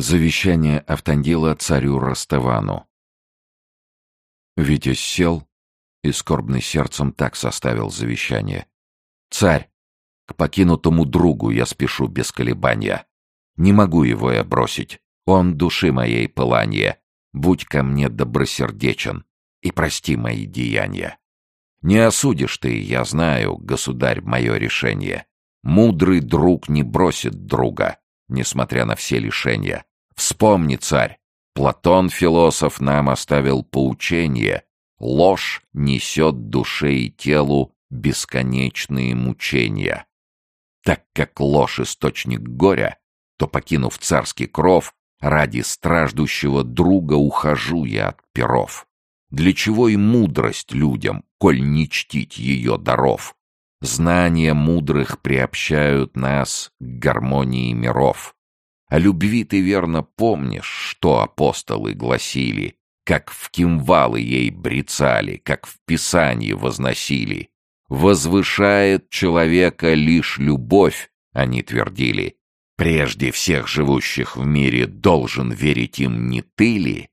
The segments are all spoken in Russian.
Завещание Автандила царю Ростовану. Витязь сел и скорбный сердцем так составил завещание. «Царь, к покинутому другу я спешу без колебания. Не могу его я бросить, он души моей пыланье. Будь ко мне добросердечен и прости мои деяния. Не осудишь ты, я знаю, государь, мое решение. Мудрый друг не бросит друга, несмотря на все лишения. Вспомни, царь, Платон, философ, нам оставил поучение. Ложь несет душе и телу бесконечные мучения. Так как ложь — источник горя, то, покинув царский кров, ради страждущего друга ухожу я от перов. Для чего и мудрость людям, коль не чтить ее даров? Знания мудрых приобщают нас к гармонии миров. О любви ты верно помнишь, что апостолы гласили, как в кимвалы ей брецали, как в писании возносили. Возвышает человека лишь любовь, они твердили. Прежде всех живущих в мире должен верить им не ты ли?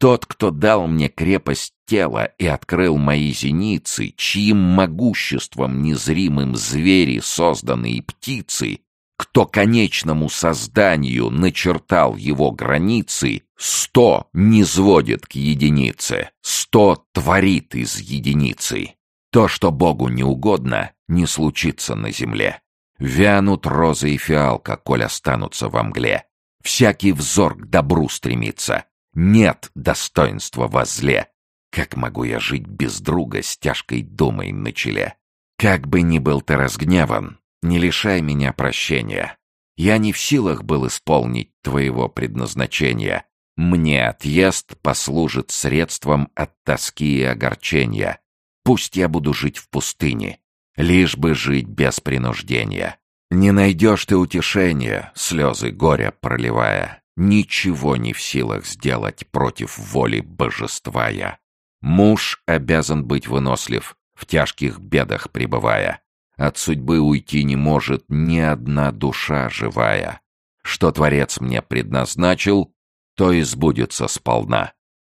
Тот, кто дал мне крепость тела и открыл мои зеницы, чьим могуществом незримым звери созданные птицы, кто конечному созданию начертал его границы, сто не сводит к единице, сто творит из единицы. То, что Богу не угодно, не случится на земле. Вянут розы и фиалка, коль останутся во мгле. Всякий взор к добру стремится. Нет достоинства во зле. Как могу я жить без друга с тяжкой думой на челе? Как бы ни был ты разгневан, не лишай меня прощения. Я не в силах был исполнить твоего предназначения. Мне отъезд послужит средством от тоски и огорчения. Пусть я буду жить в пустыне, лишь бы жить без принуждения. Не найдешь ты утешения, слезы горя проливая, ничего не в силах сделать против воли божества я. Муж обязан быть вынослив, в тяжких бедах пребывая. От судьбы уйти не может ни одна душа живая. Что Творец мне предназначил, то и сбудется сполна.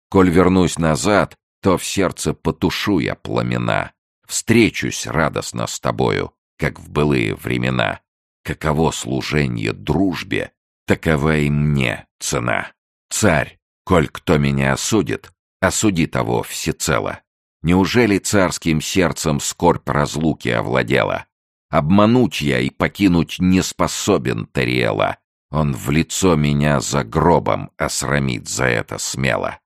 Коль вернусь назад, то в сердце потушу я пламена. Встречусь радостно с тобою, как в былые времена. Каково служение дружбе, такова и мне цена. Царь, коль кто меня осудит, осуди того всецело. Неужели царским сердцем скорбь разлуки овладела? Обмануть я и покинуть не способен Тариэла. Он в лицо меня за гробом осрамит за это смело.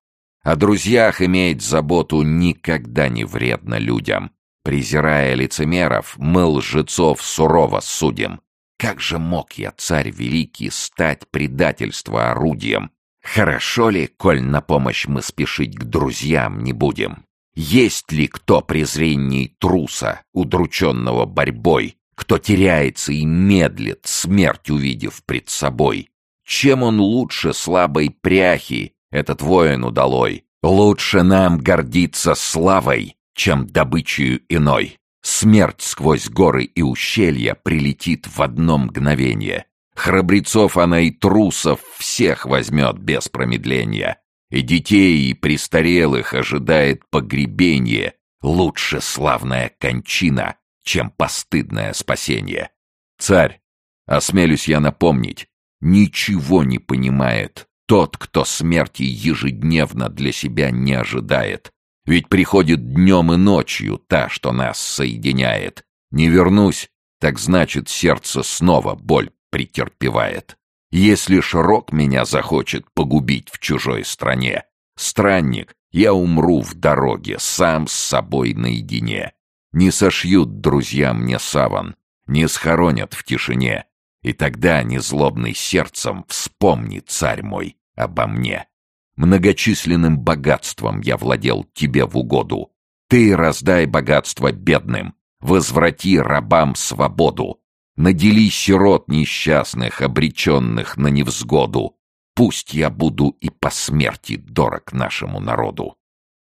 О друзьях иметь заботу никогда не вредно людям. Презирая лицемеров, мы лжецов сурово судим. Как же мог я, царь великий, стать предательство орудием? Хорошо ли, коль на помощь мы спешить к друзьям не будем? Есть ли кто презренней труса, удрученного борьбой, кто теряется и медлит, смерть увидев пред собой? Чем он лучше слабой пряхи, этот воин удалой? Лучше нам гордиться славой, чем добычею иной. Смерть сквозь горы и ущелья прилетит в одно мгновение. Храбрецов она и трусов всех возьмет без промедления. И детей, и престарелых ожидает погребение, лучше славная кончина, чем постыдное спасение. Царь, осмелюсь я напомнить, ничего не понимает тот, кто смерти ежедневно для себя не ожидает. Ведь приходит днем и ночью та, что нас соединяет. Не вернусь, так значит сердце снова боль претерпевает. Если широк меня захочет погубить в чужой стране, странник, я умру в дороге, сам с собой наедине. Не сошьют друзья мне саван, не схоронят в тишине. И тогда незлобный сердцем вспомни, царь мой, обо мне. Многочисленным богатством я владел тебе в угоду. Ты раздай богатство бедным, возврати рабам свободу. Надели сирот несчастных, обреченных на невзгоду. Пусть я буду и по смерти дорог нашему народу.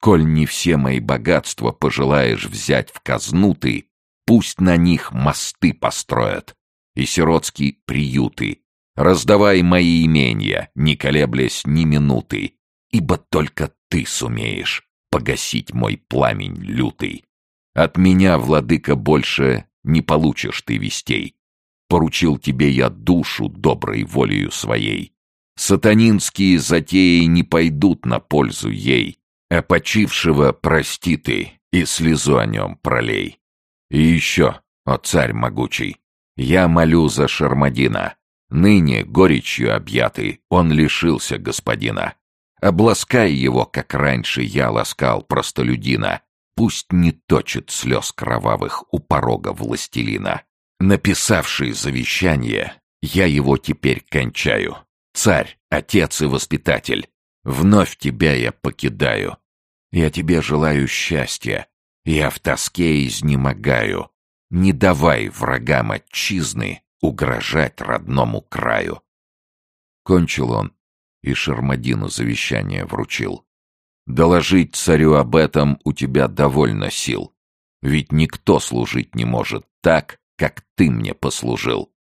Коль не все мои богатства пожелаешь взять в казну ты, пусть на них мосты построят и сиротские приюты, Раздавай мои имения, не колеблясь ни минуты, ибо только ты сумеешь погасить мой пламень лютый. От меня, владыка, больше не получишь ты вестей. Поручил тебе я душу доброй волею своей. Сатанинские затеи не пойдут на пользу ей, а почившего прости ты и слезу о нем пролей. И еще, о царь могучий, я молю за Шармадина. Ныне, горечью объятый, он лишился господина. Обласкай его, как раньше я ласкал простолюдина. Пусть не точит слез кровавых у порога властелина. Написавший завещание, я его теперь кончаю. Царь, отец и воспитатель, вновь тебя я покидаю. Я тебе желаю счастья, я в тоске изнемогаю. Не давай врагам отчизны угрожать родному краю. Кончил он и Шармадину завещание вручил. Доложить царю об этом у тебя довольно сил. Ведь никто служить не может так, как ты мне послужил.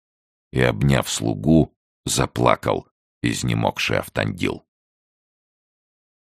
И, обняв слугу, заплакал изнемогший Автандил.